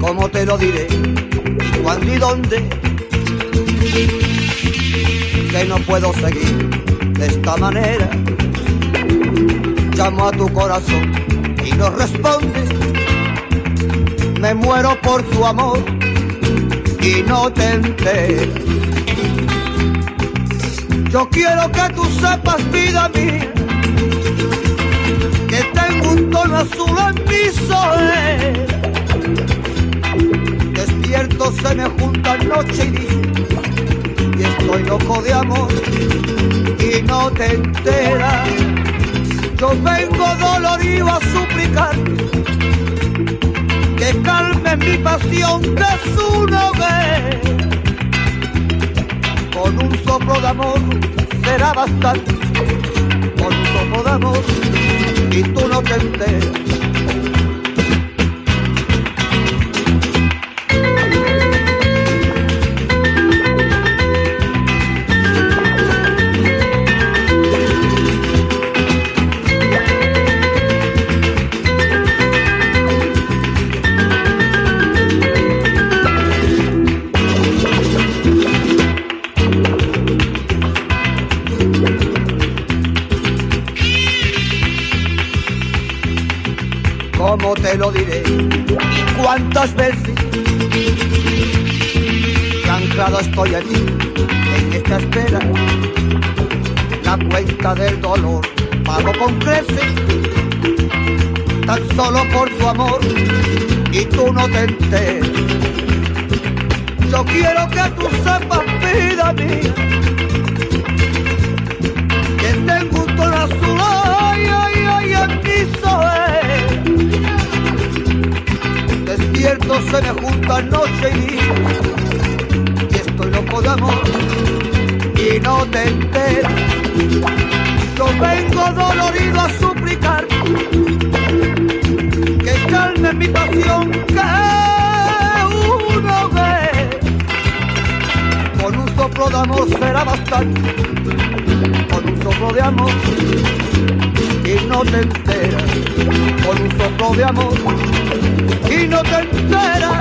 ¿Cómo te lo diré? ¿Cuándo y dónde? Que no puedo seguir de esta manera. Llamo a tu corazón y no responde. Me muero por tu amor y no te enteras. Yo quiero que tú sepas, vida mía, que tengo un tono azul en mi soledad despierto se me juntan noche y día y estoy loco de amor y no te enteras. Yo vengo dolorido a suplicar que calme mi pasión de su hoguera. Con un soplo de amor será bastante, con un soplo de amor y tú no te enteras. ¿Cómo te lo diré? ¿Y cuántas veces? Que anclado estoy aquí, en esta espera. La cuenta del dolor pago con creces, tan solo por tu amor, y tú no te enteras. Yo quiero que tú sepas, vida mía, despierto se me juntan noche y día. Y estoy loco de amor y no te enteras yo vengo dolorido a suplicar que calme mi pasión que uno ve. Con un soplo de amor será bastante con un soplo de amor y no te enteras con un soplo de amor y no te enteras